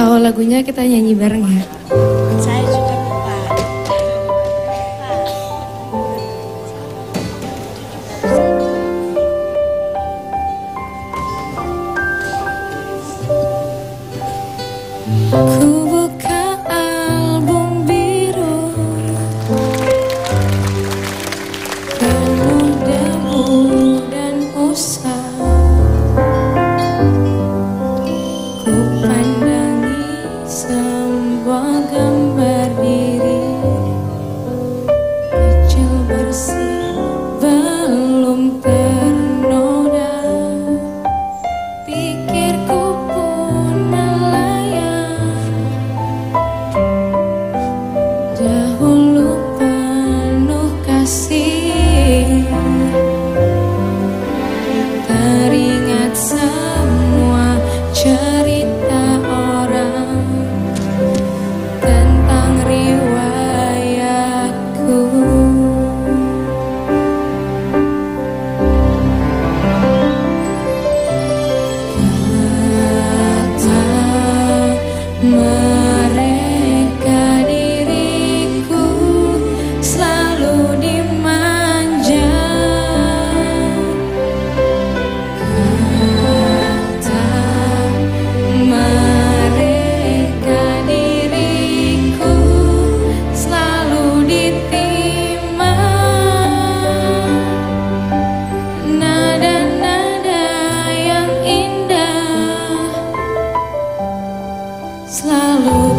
tahu lagunya kita nyanyi bareng ya. membuat gambar selalu